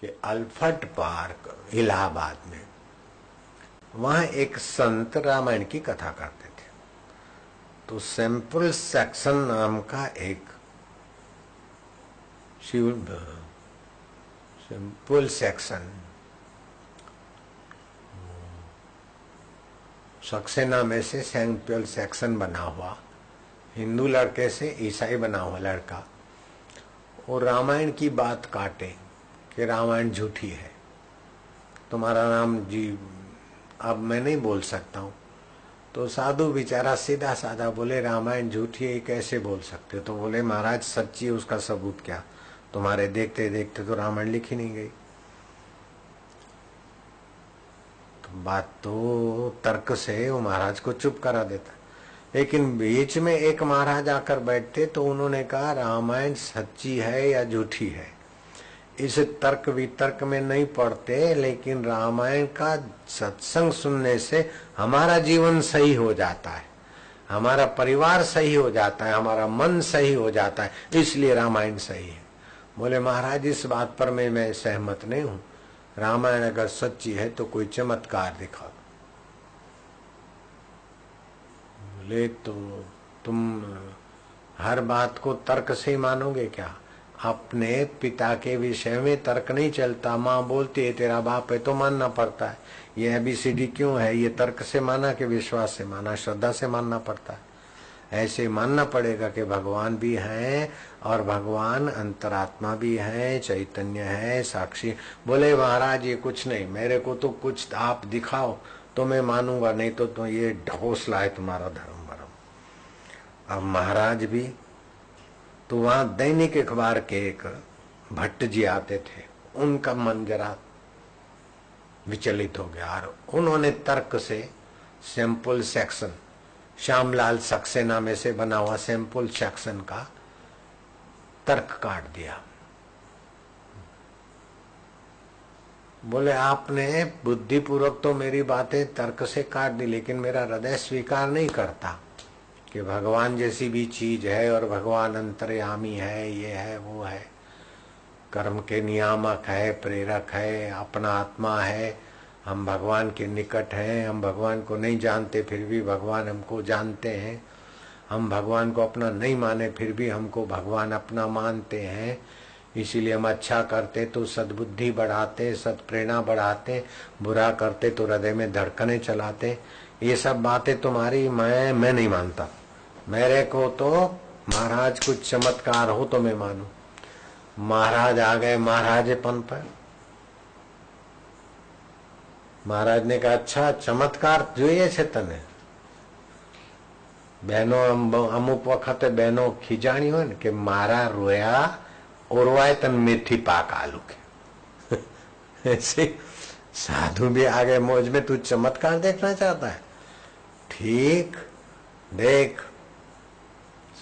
कि अल्फर्ट पार्क, इलाहाबाद में, वहाँ एक संत रामायण की कथा करते थे। तो सैंपल सेक्शन नाम का एक शिव, सिंपल सेक्शन, सक्सेना में से सैंपल सेक्शन बना हुआ, हिंदू लड़के से ईसाई बना हुआ लड़का, और रामायण की बात काटे। कि रामायण झूठी है। तुम्हारा नाम जी, अब मैं नहीं बोल सकता हूँ। तो साधु बेचारा सीधा साधा बोले, रामायण झूठी है कैसे बोल सकते हो? तो बोले, महाराज, सच्ची है, उसका सबूत क्या? तुम्हारे देखते देखते तो रामायण लिखी नहीं गई। तो बात तो तर्क से वो महाराज को चुप करा देता। लेकिन बीच में एक महाराज आकर बैठते तो उन्होंने कहा, रामायण सच्ची है या झूठी है? इस तर्क वितर्क में नहीं पढ़ते, लेकिन रामायण का सत्संग सुनने से हमारा जीवन सही हो जाता है। हमारा परिवार सही हो जाता है, हमारा मन सही हो जाता है, इसलिए रामायण सही है। बोले, महाराज, इस बात पर मैं मैं सहमत नहीं हूँ। रामायण अगर सच्ची है तो कोई चमत्कार दिखा बोले तो तुम हर बात को तर्क से ही मानोगे क्या? अपने पिता के विषय में तर्क नहीं चलता। माँ बोलती है तेरा बाप है तो मानना पड़ता है। ये अबीसीडी क्यों है? ये तर्क से माना कि विश्वास से माना? श्रद्धा से मानना पड़ता है। ऐसे मानना पड़ेगा कि भगवान भी हैं और भगवान अंतरात्मा भी है चैतन्य है साक्षी। बोले महाराज ये कुछ नहीं। मेरे को तो कुछ आप दिखाओ तो मैं मानूँगा नहीं तो, तो ये ढोसला है तुम्हारा धर्म भरम अब महाराज भी तो वहाँ दैनिक अखबार के एक भट्ट जी आते थे। उनका मन जरा विचलित हो गया और उन्होंने तर्क से सैंपल सेक्शन, श्यामलाल सक्सेना में से बना हुआ सैंपल सेक्शन का तर्क काट दिया। बोले, आपने बुद्धिपूर्वक तो मेरी बातें तर्क से काट दी, लेकिन मेरा हृदय स्वीकार नहीं करता। कि भगवान जैसी भी चीज़ है और भगवान अंतर्यामी है, ये है, वो है। कर्म के नियामक है, प्रेरक है, अपना आत्मा है। हम भगवान के निकट हैं, हम भगवान को नहीं जानते, फिर भी भगवान हमको जानते हैं। हम भगवान को अपना नहीं माने, फिर भी हमको भगवान अपना मानते हैं। इसीलिए हम अच्छा करते तो सद्बुद्धि बढ़ाते सद प्रेरणा बढ़ाते, बुरा करते तो हृदय में धड़कने चलाते। ये सब बातें तुम्हारी मैं मैं नहीं मानता। मेरे को तो महाराज कुछ चमत्कार हो तो मैं मानू महाराज आ गए महाराजेपन पर महाराज ने कहा अच्छा चमत्कार જોઈએ છે તને બહેનો અમુક વખતે બહેનો ખીજાણી હોય ને કે મારા રોયા ઓરવાય તન મીઠી પાક आलू के ऐसे साधु भी आ गए मौज में तू चमत्कार देखना चाहता है ठीक देख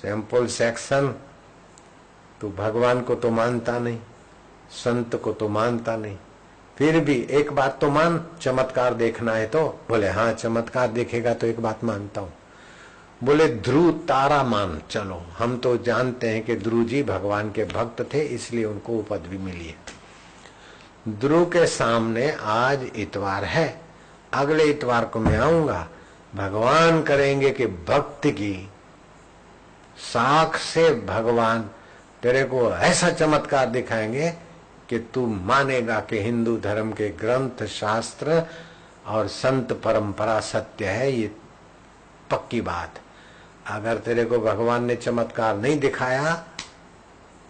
सैंपल सेक्शन तू भगवान को तो मानता नहीं, संत को तो मानता नहीं। फिर भी एक बात तो मान, चमत्कार देखना है तो। बोले हाँ चमत्कार देखेगा तो एक बात मानता हूँ। बोले, ध्रुव तारा मान, चलो। हम तो जानते हैं कि ध्रुव जी भगवान के भक्त थे, इसलिए उनको पदवी मिली है। ध्रुव के सामने आज इतवार है। अगले इतवार को मैं आऊँगा। भगवान करेंगे कि भक्त की साख से भगवान तेरे को ऐसा चमत्कार दिखाएँगे कि तू मानेगा कि हिंदू धर्म के ग्रंथ शास्त्र और संत परंपरा सत्य है, ये पक्की बात। अगर तेरे को भगवान ने चमत्कार नहीं दिखाया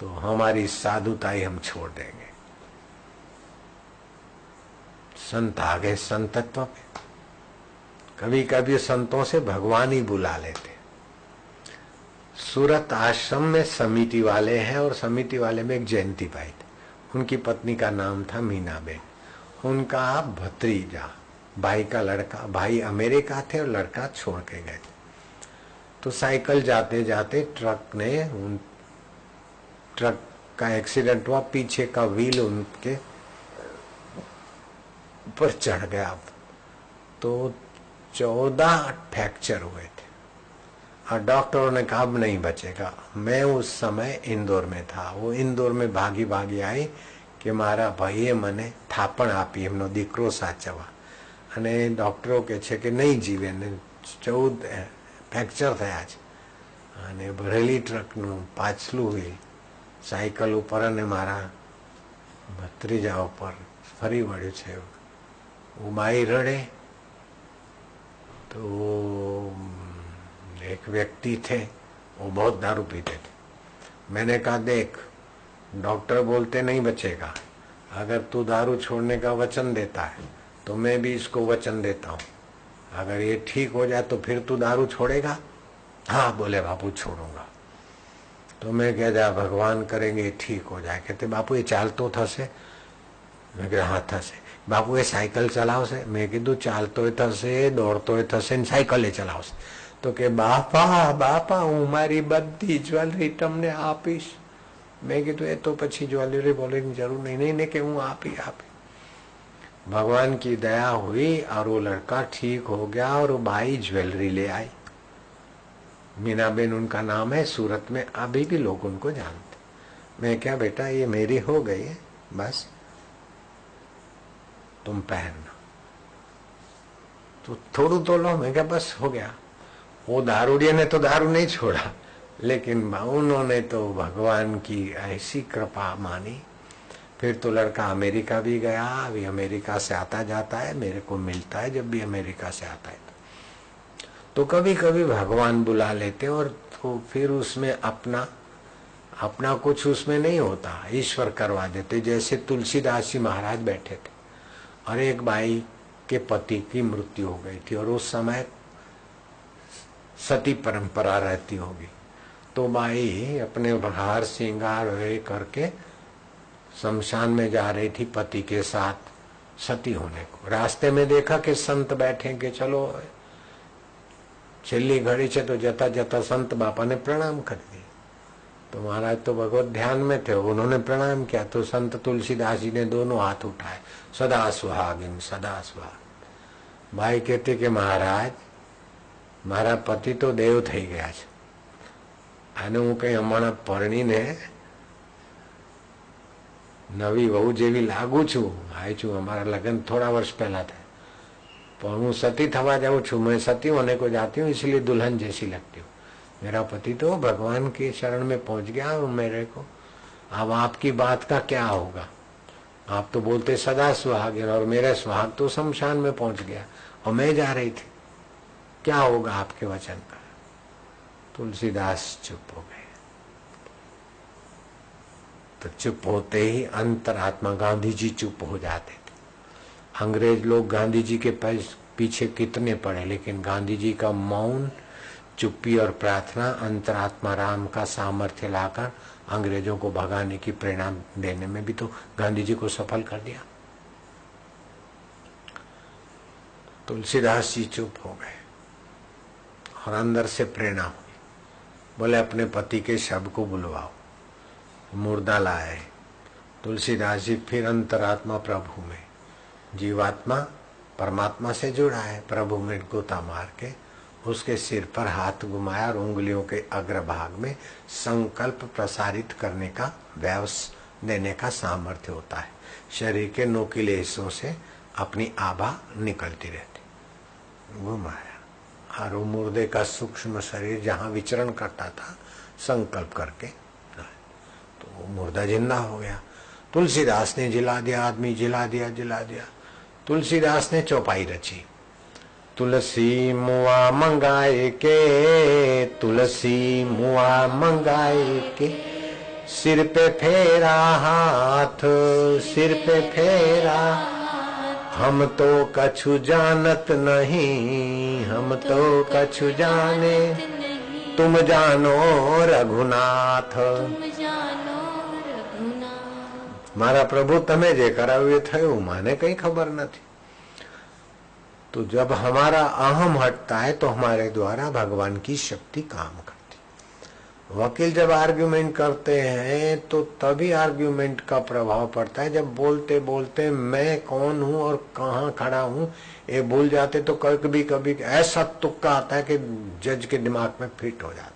तो हमारी साधुता ही हम छोड़ देंगे। संत आ गए संतत्व पे। कभी कभी संतों से भगवान ही बुला लेते। सूरत आश्रम में समिति वाले हैं और समिति वाले में एक जयंती भाई थे। उनकी पत्नी का नाम था मीना बेन। उनका भत्रीजा भाई का लड़का, भाई अमेरिका थे और लड़का छोड़ के गए थे। तो साइकिल जाते जाते ट्रक ने उन, ट्रक का एक्सीडेंट हुआ, पीछे का व्हील उनके ऊपर चढ़ गया। तो चौदह फ्रैक्चर हुए। और डॉक्टरों ने कहा अब नहीं बचेगा मैं उस समय इंदौर में था वो इंदौर में भागी भागी आई कि કે મારા ભાઈએ મને થાપણ આપી એમનો દીકરો સાચવવા અને ડૉક્ટરો કે છે કે નહીં જીવે ને ચૌદ ફ્રેક્ચર થયા છે અને ભરેલી ટ્રકનું પાછલું વ્હીલ સાયકલ ઉપર અને મારા ભત્રીજા ઉપર ફરી વળ્યું છે ઉમાઈ રડે तो एक व्यक्ति थे वो बहुत दारू पीते थे मैंने कहा देख डॉक्टर बोलते नहीं बचेगा अगर तू दारू छोड़ने का वचन देता है तो मैं भी इसको वचन देता हूँ अगर ये ठीक हो जाए तो फिर तू दारू छोड़ेगा हाँ बोले बापू छोड़ूंगा तो मैं कह जा भगवान करेंगे ठीक हो जाए कहते बापू ये चाल तो थसे મેં કીધું હા થશે બાપુ એ સાયકલ ચલાવશે મેં કીધું ચાલતોય થશે દોડતોય થશે ને સાયકલે ચલાવશે તો કે બાપા બાપા હું મારી બધી જ્વેલરી તમને આપીશ मैं कहा तो ये तो पची ज्वेलरी बोलने की जरूर नहीं नहीं नहीं कि हूँ आप ही आप ही भगवान की दया हुई और वो लड़का ठीक हो गया और वो बाई ज्वेलरी ले आई मीना बेन उनका नाम है सूरत में अभी भी लोग उनको जानते मैं क्या बेटा ये मेरी हो गई है बस तुम पहनना तो थोड़ू तो लो मैं क्या बस हो गया वो दारूडिया ने तो दारू नहीं छोड़ा, लेकिन उन्होंने तो भगवान की ऐसी कृपा मानी। फिर तो लड़का अमेरिका भी गया, अभी अमेरिका से आता जाता है, मेरे को मिलता है जब भी अमेरिका से आता है। तो कभी कभी भगवान बुला लेते और तो फिर उसमें अपना अपना कुछ उसमें नहीं होता, ईश्वर करवा देते, जैसे तुलसीदास जी महाराज बैठे थे। और एक बाई के पति की मृत्यु हो गई थी और उस समय सती परंपरा रहती होगी तो बाई अपने हार श्रृंगार करके शमशान में जा रही थी पति के साथ सती होने को रास्ते में देखा कि संत बैठे के चलो છેલ્લી ઘડી છે तो जता जता संत बापा ने प्रणाम कर दिए तो महाराज तो भगवत ध्यान में थे उन्होंने प्रणाम किया तो संत तुलसीदास जी ने दोनों हाथ उठाए सदा सुहागिन सदा सुहाग भाई कहते कि महाराज મારા પતિ તો દેવ થઈ ગયા છે અને હું કઈ હમણાં પરણીને નવી વહુ જેવી લાગુ છું આઈ છું અમારા લગ્ન थोड़ा वर्ष पहला था पर हूँ सती थवा जाऊँ छू मैं सती होने को जाती हूँ इसलिए दुल्हन जैसी लगती हूँ मेरा पति तो भगवान के शरण में पहुंच गया और मेरे को अब आपकी बात का क्या होगा आप तो बोलते सदा सुहागिन और मेरा सुहाग तो शमशान में पहुंच गया और मैं जा रही थी क्या होगा आपके वचन का? तुलसीदास चुप हो गए। तो चुप होते ही अंतरात्मा गांधी जी चुप हो जाते थे। अंग्रेज़ लोग गांधी जी के पीछे कितने पड़े, लेकिन गांधी जी का मौन, चुप्पी और प्रार्थना, अंतरात्मा राम का सामर्थ्य लाकर अंग्रेज़ों को भगाने की प्रेरणा देने में भी तो गांधी जी को सफल कर दिया। तुलसीदास जी चुप हो गए। और अंदर से प्रेरणा। हुई बोले, अपने पति के शब को बुलवाओ। मुर्दा लाए। तुलसीदास जी फिर अंतरात्मा प्रभु में, जीवात्मा परमात्मा से जुड़ा है। प्रभु में गोता मार के उसके सिर पर हाथ घुमाया और उंगलियों के अग्रभाग में संकल्प प्रसारित करने का, व्यवस देने का सामर्थ्य होता है। शरीर के नोकीले हिस्सों से अपनी आभा निकलती रहती। घुमाया। और मुर्दे का सूक्ष्म शरीर जहाँ विचरण करता था, संकल्प करके। तो वो मुर्दा ज़िंदा हो गया। तुलसीदास ने जिला दिया, आदमी जिला दिया जिला दिया। तुलसीदास ने चौपाई रची। तुलसी मुआ मंगाए के, तुलसी मुआ मंगाए के। सिर पे फेरा हाथ, सिर पे फेरा हम तो कछु जानत नहीं हम तो कछु जाने तुम जानो रघुनाथ મારા પ્રભુ તમે જે કરાવ્યું એ થયું મને કઈ खबर નથી तो जब हमारा अहम हटता है तो हमारे द्वारा भगवान की शक्ति काम करती वकील जब आर्ग्यूमेंट करते हैं तो तभी आर्ग्यूमेंट का प्रभाव पड़ता है। जब बोलते बोलते, मैं कौन हूँ और कहाँ खड़ा हूँ, ये भूल जाते तो कभी कभी ऐसा तुक्का आता है कि जज के दिमाग में फिट हो जाता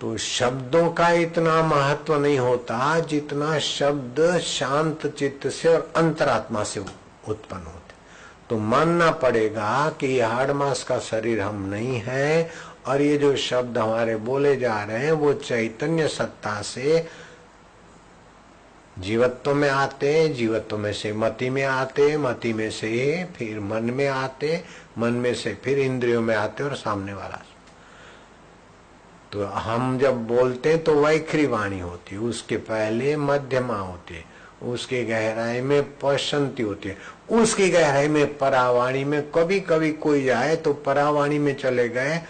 तो शब्दों का इतना महत्व नहीं होता जितना शब्द शांत चित्त से और अंतरात्मा से उत्पन्न होते। तो मानना पड़ेगा कि हाड़ मास का शरीर हम नहीं है और ये जो शब्द हमारे बोले जा रहे हैं, वो चैतन्य सत्ता से जीवत्व में आते जीवत्व में से मति में आते मति में से फिर मन में आते मन में से फिर इंद्रियों में आते और सामने वाला। तो हम जब बोलते तो वैखरी वाणी होती उसके पहले मध्यमा होती उसकी गहराई में पशंति होती है, उसकी गहराई में परावाणी में कभी कभी कोई जाए तो परावाणी में चले गए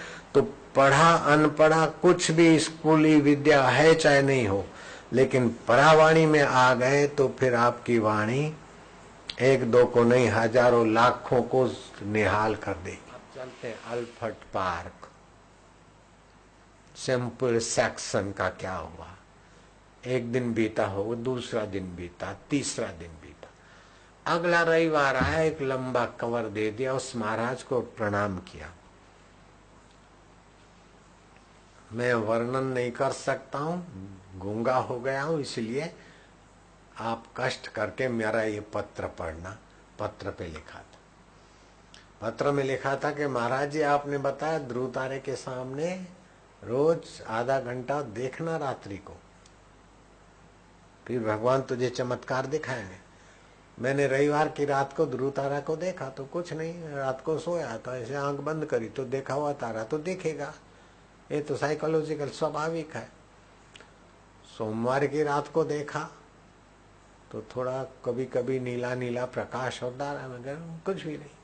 पढ़ा, अनपढ़ा, कुछ भी स्कूली विद्या है चाहे नहीं हो, लेकिन परावाणी में आ गए तो फिर आपकी वाणी एक दो को नहीं, हज़ारों लाखों को निहाल कर देगी। अब चलते अल्फर्ट पार्क। सिंपल सेक्शन का क्या हुआ? एक दिन बीता हो दूसरा दिन बीता, तीसरा दिन बीता। अगला रविवार आया, एक लंबा कवर दे दिया, उस महाराज को प्रणाम किया। मैं वर्णन नहीं कर सकता हूँ, गूँगा हो गया हूँ, इसलिए आप कष्ट करके मेरा ये पत्र पढ़ना, पत्र पे लिखा था। पत्र में लिखा था कि महाराज जी, आपने बताया ध्रुव तारे के सामने रोज आधा घंटा देखना रात्रि को। फिर भगवान तुझे चमत्कार दिखाएँगे। मैंने रविवार की रात को ध्रुव तारा को देखा तो कुछ नहीं, रात को सोया तो ऐसे आँख बंद करी तो देखा हुआ तारा तो देखेगा। ये तो साइकोलॉजिकल स्वाभाविक है। सोमवार की रात को देखा तो थोड़ा कभी कभी नीला नीला प्रकाश होता रहा मगर कुछ भी नहीं।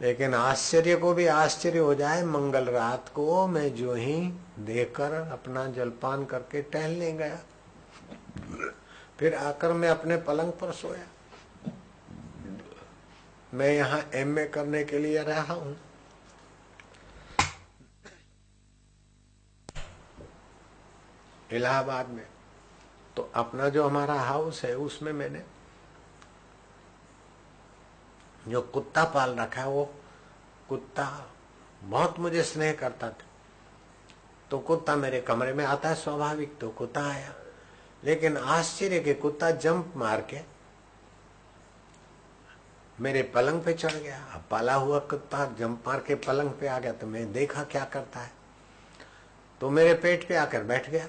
लेकिन आश्चर्य को भी आश्चर्य हो जाए, मंगल रात को मैं जो ही देकर अपना जलपान करके टहलने गया। फिर आकर मैं अपने पलंग पर सोया। मैं यहाँ एमए करने के लिए रहा हूँ। इलाहाबाद में। तो अपना जो हमारा हाउस है, उसमें मैंने जो कुत्ता पाल रखा है, वो कुत्ता बहुत मुझे स्नेह करता था। तो कुत्ता मेरे कमरे में आता है, स्वाभाविक तो कुत्ता आया। लेकिन आश्चर्य के कुत्ता जंप मार के मेरे पलंग पे चढ़ गया। अब पाला हुआ कुत्ता जंप मार के पलंग पे आ गया तो मैं देखा क्या करता है। तो मेरे पेट पे आकर बैठ गया।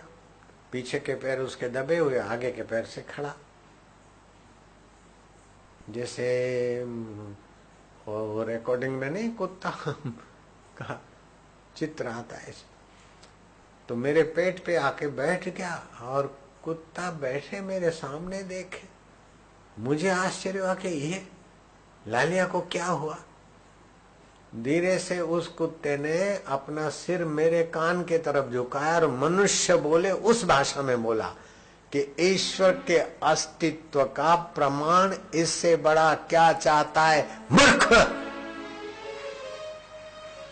पीछे के पैर उसके दबे हुए, आगे के पैर से खड़ा। जैसे वो रिकॉर्डिंग में नहीं, कुत्ता का चित्र आता है। तो मेरे पेट पे आके बैठ गया और कुत्ता बैठे मेरे सामने देखे। मुझे आश्चर्य हुआ कि ये लालिया को क्या हुआ? धीरे से उस कुत्ते ने अपना सिर मेरे कान के तरफ़ झुकाया और मनुष्य बोले, उस भाषा में बोला कि ईश्वर के अस्तित्व का प्रमाण इससे बड़ा क्या चाहता है? मूर्ख!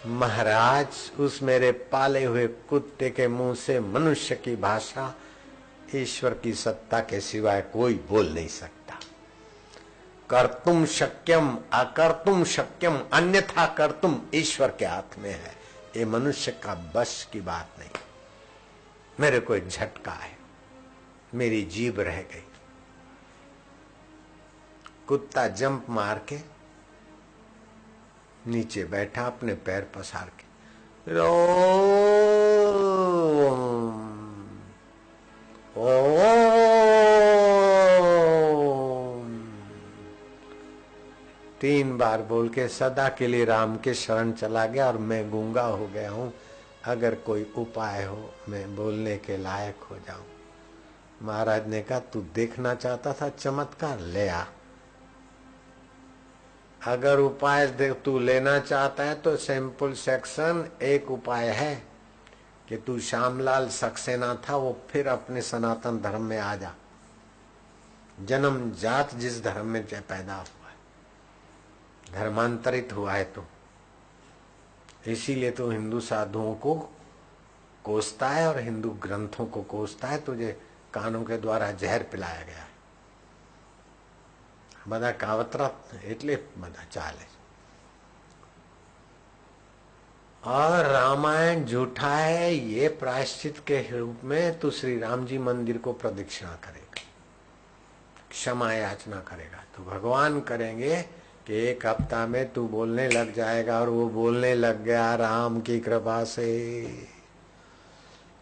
महाराज, उस मेरे पाले हुए कुत्ते के मुँह से मनुष्य की भाषा ईश्वर की सत्ता के सिवाय कोई बोल नहीं सकता। कर तुम शक्यम अकर्तुम शक्यम, अन्यथा कर तुम ईश्वर के हाथ में है। ये मनुष्य का बस की बात नहीं। मेरे को एक झटका है। मेरी जीभ रह गई। कुत्ता जंप मार के नीचे बैठा अपने पैर पसार के। रो तीन बार बोल के सदा के लिए राम के शरण चला गया और मैं गूँगा हो गया हूँ। अगर कोई उपाय हो, मैं बोलने के लायक हो जाऊँ। महाराज ने कहा, तू देखना चाहता था, चमत्कार ले आ। अगर उपाय तू लेना चाहता है तो सिंपल सेक्शन एक उपाय है कि तू श्यामलाल सक्सेना था, वो फिर अपने सनातन धर्म में आ जा। जन्म जात जिस धर्म में पैदा है। धर्मांतरित हुआ है तो इसीलिए तो हिंदू साधुओं को कोसता है और हिंदू ग्रंथों को कोसता है तुझे કાનો કે દ્વારા ઝેર पिलाया गया બધા કાવતરા એટલે બધા ચાલે और रामायण झूठा है ये प्रायश्चित के रूप में तू श्री राम जी मंदिर को प्रदक्षिणा करेगा क्षमा याचना करेगा तो भगवान करेंगे कि एक हफ़्ता में तू बोलने लग जाएगा और वो बोलने लग गया राम की कृपा से।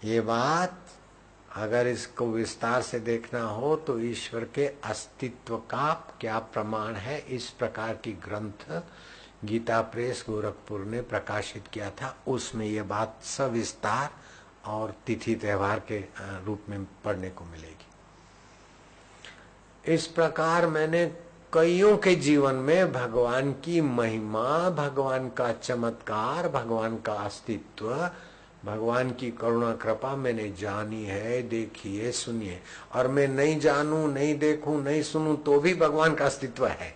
ये बात अगर इसको विस्तार से देखना हो तो ईश्वर के अस्तित्व का क्या प्रमाण है? इस प्रकार की ग्रंथ गीता प्रेस गोरखपुर ने प्रकाशित किया था। उसमें ये बात सविस्तार और तिथि त्योहार के रूप में पढ़ने को मिलेगी। इस प्रकार मैंने कईयों के जीवन में भगवान की महिमा, भगवान का चमत्कार, भगवान का अस्तित्व, भगवान की करुणा, कृपा मैंने जानी है देखी है सुनी है और मैं नहीं जानू, नहीं देखूँ, नहीं सुनूं तो भी भगवान का अस्तित्व है।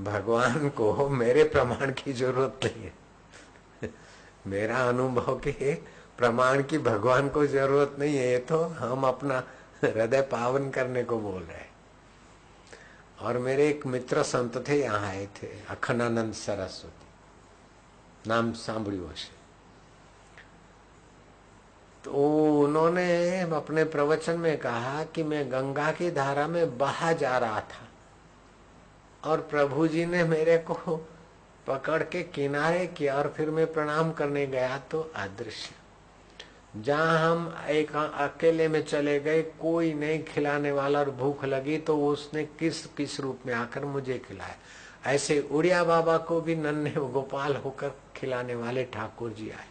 भगवान को मेरे प्रमाण की ज़रूरत नहीं है। मेरा अनुभव के प्रमाण की भगवान को ज़रूरत नहीं है, ये तो हम अपना हृदय पावन करने को बोल रहे और मेरे एक मित्र संत थे, यहाँ आए थे, अखंडानंद सरस्वती। नाम सांभड़ियों से तो उन्होंने अपने प्रवचन में कहा कि मैं गंगा की धारा में बहा जा रहा था और प्रभु जी ने मेरे को पकड़ के किनारे किया और फिर मैं प्रणाम करने गया तो अदृश्य। जहाँ हम एक अकेले में चले गए, कोई नहीं खिलाने वाला और भूख लगी तो उसने किस किस रूप में आकर मुझे खिलाया? ऐसे उड़िया बाबा को भी नन्हे गोपाल होकर खिलाने वाले ठाकुर जी आए।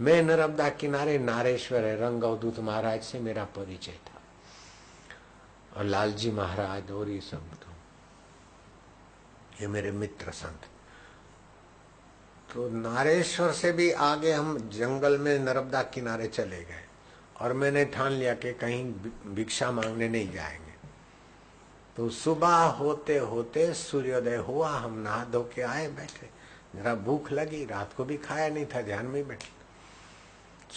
मैं नर्मदा किनारे नारेश्वर है रंग अवधूत महाराज से मेरा परिचय था। और लालजी महाराज और ये सब तो ये मेरे मित्र संत तो नारेश्वर से भी आगे हम जंगल में नर्मदा किनारे चले गए और मैंने ठान लिया कि कहीं भिक्षा मांगने नहीं जाएँगे। तो सुबह होते होते सूर्योदय हुआ, हम नहा धो के आए, बैठे। जरा भूख लगी, रात को भी खाया नहीं था, ध्यान में बैठे।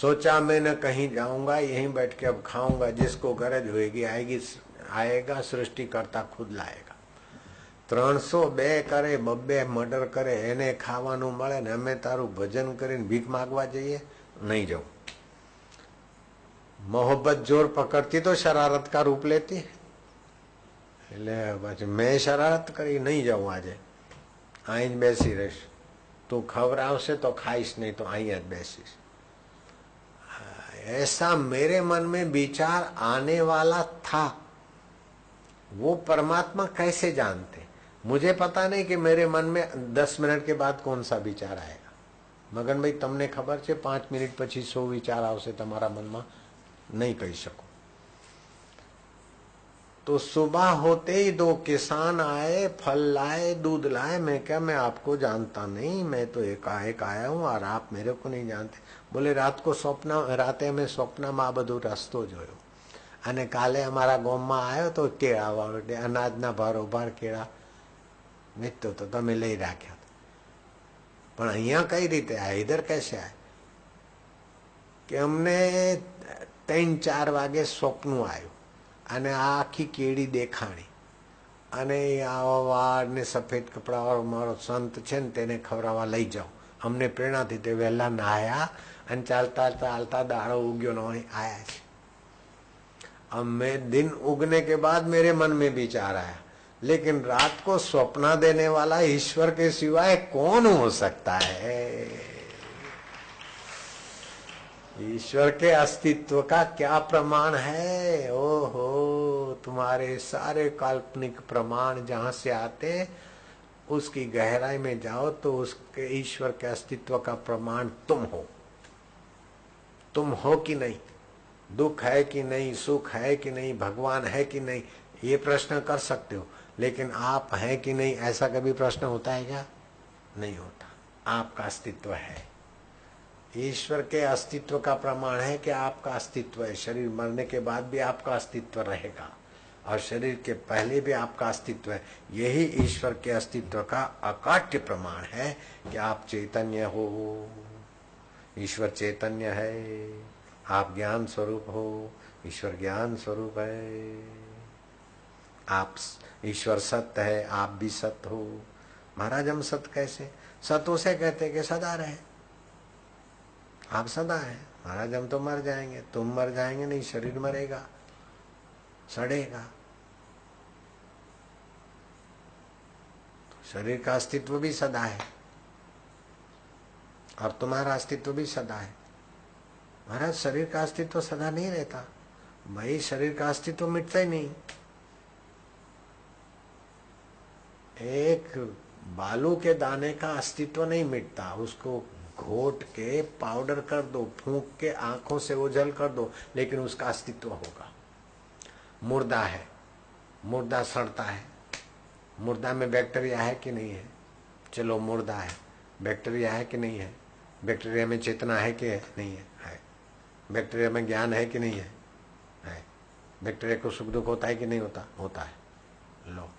सोचा मैं न कहीं जाऊँगा, यहीं बैठ के अब खाऊँगा, जिसको गरज होगी आएगी, आएगा सृष्टि करता खुद लाएगा। ત્રણસો બે કરે બબ્બે મર્ડર કરે એને ખાવાનું મળે ને અમે તારું ભજન કરીને ભીખ માગવા જઈએ નહીં જાઉં મોહબ્બત જોર પકડતી તો શરારત કા રૂપ લેતી એટલે પછી મેં શરારત કરી નહીં જાઉં આજે અહીં જ બેસી રહીશ તું ખવડાવશે તો ખાઈશ નહીં તો અહીંયા જ બેસીશ ऐसा मेरे मन में विचार आने वाला था वो परमात्मा कैसे जानते मुझे पता नहीं कि मेरे मन में दस मिनट के बाद कौन सा विचार आएगा મગન ભાઈ તમને ખબર છે પાંચ મિનિટ પછી સો વિચાર આવશે તમારા મનમાં नहीं कही सकूं तो सुबह होते ही दो किसान आए फल लाए दूध लाए मैं क्या मैं आपको जानता नहीं मैं तो एकाएक आया हूं और आप मेरे को नहीं जानते बोले रात को स्वप्न राते में સ્વપ્નમાં બધું રસ્તો જોયો અને કાલે અમારા ગામમાં આવ્યો તો કેળા વાળો અનાજના ભારોભાર કેળા વેચતો તો તમે લઈ રાખ્યા પણ અહીંયા કઈ રીતે આ ઇધર કેસે આ કે અમને ત્રણ ચાર વાગે સ્વપ્નું આવ્યું અને આ આખી કેળી દેખાણી અને આવા વાળ ને સફેદ કપડા વાળો મારો સંત છે ને તેને ખવડાવવા લઈ જાઓ અમને પ્રેરણાથી તે વહેલા નાયા અને ચાલતા ચાલતા દાડો उग्यो न आया છે अब मैं दिन उगने के बाद मेरे मन में विचार आया लेकिन रात को स्वप्न देने वाला ईश्वर के सिवाय कौन हो सकता है? ईश्वर के अस्तित्व का क्या प्रमाण है? ओहो, तुम्हारे सारे काल्पनिक प्रमाण जहाँ से आते उसकी गहराई में जाओ तो उसके ईश्वर के अस्तित्व का प्रमाण तुम हो। तुम हो कि नहीं? दुख है कि नहीं? सुख है कि नहीं? भगवान है कि नहीं? ये प्रश्न कर सकते हो। लेकिन आप हैं कि नहीं, ऐसा कभी प्रश्न होता है क्या? नहीं होता। आपका अस्तित्व है। ईश्वर के अस्तित्व का प्रमाण है कि आपका अस्तित्व है। शरीर मरने के बाद भी आपका अस्तित्व रहेगा। और शरीर के पहले भी आपका अस्तित्व है। यही ईश्वर के अस्तित्व का अकाट्य प्रमाण है कि आप चैतन्य हो। ईश्वर चैतन्य है। आप ज्ञान स्वरूप हो। ईश्वर ज्ञान स्वरूप है। आप ईश्वर सत्य है, आप भी सत्य हो। महाराज, हम सत्य कैसे? सत्य उसे कहते कि सदा रहे। आप सदा है। महाराज, हम तो मर जाएँगे। तुम मर जाएँगे नहीं, शरीर मरेगा, सड़ेगा। शरीर का अस्तित्व भी सदा है और तुम्हारा अस्तित्व भी सदा है। महाराज, शरीर का अस्तित्व सदा नहीं रहता। भाई, शरीर का अस्तित्व मिटता ही नहीं। एक बालू के दाने का अस्तित्व नहीं मिटता। उसको घोट के, पाउडर कर दो, फूंक के आँखों से ओझल कर दो, लेकिन उसका अस्तित्व होगा। मुर्दा है। मुर्दा सड़ता है। मुर्दा में बैक्टीरिया है कि नहीं है? चलो, मुर्दा है। बैक्टीरिया है कि नहीं है? बैक्टीरिया में चेतना है कि नहीं है? है। बैक्टीरिया में ज्ञान है कि नहीं है? है। बैक्टीरिया को सुख दुख होता है कि नहीं होता? होता है। लो।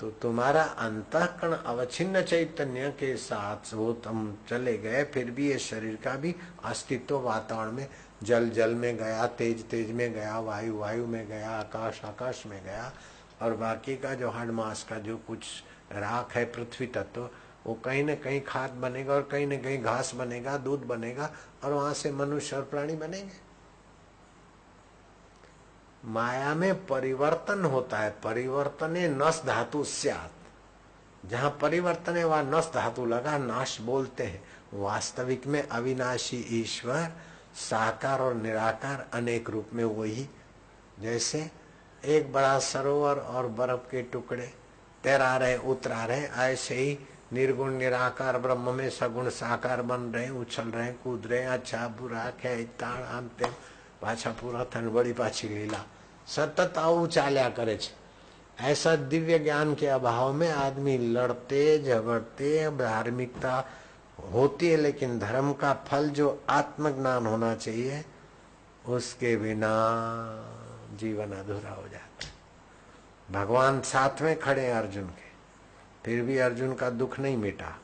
तो तुम्हारा अंतकरण अवच्छिन्न चैतन्य के साथ वो तुम चले गए, फिर भी ये शरीर का भी अस्तित्व वातावरण में जल जल में गया, तेज तेज में गया, वायु वायु में गया, आकाश आकाश में गया, और बाकी का जो हड मास का जो कुछ राख है, पृथ्वी तत्व, वो कहीं न कहीं खाद बनेगा और कहीं न कहीं घास बनेगा, दूध बनेगा, और वहाँ से मनुष्य और प्राणी बनेंगे। माया में परिवर्तन होता है, परिवर्तने नस धातु स्यात। जहाँ परिवर्तने व नस धातु लगा, नाश बोलते हैं। वास्तविक में अविनाशी ईश्वर, साकार और निराकार अनेक रूप में वही। जैसे एक बड़ा सरोवर और बर्फ़ के टुकड़े, तैरा रहे, उतरा रहे, ऐसे ही निर्गुण, निराकार, ब्रह्म में सगुण, साकार बन रहे, उछल रहे, कूद रहे अच्छा बुरा खेता પાછા પૂરા થઈને વળી પાછી લીલા સતત આવું ચાલ્યા કરે છે ऐसा दिव्य ज्ञान के अभाव में आदमी लड़ते झगड़ते धार्मिकता होती है लेकिन धर्म का फल जो आत्मज्ञान होना चाहिए उसके बिना जीवन अधूरा हो जाता भगवान साथ में खड़े अर्जुन के फिर भी अर्जुन का दुख नहीं मिटा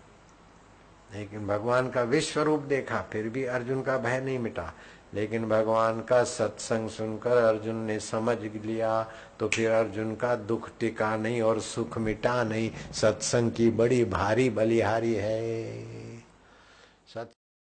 लेकिन भगवान का विश्व रूप देखा फिर भी अर्जुन का भय नहीं मिटा लेकिन भगवान का सत्संग सुनकर अर्जुन ने समझ लिया तो फिर अर्जुन का दुख टिका नहीं और सुख मिटा नहीं। सत्संग की बड़ी भारी बलिहारी है।